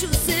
to say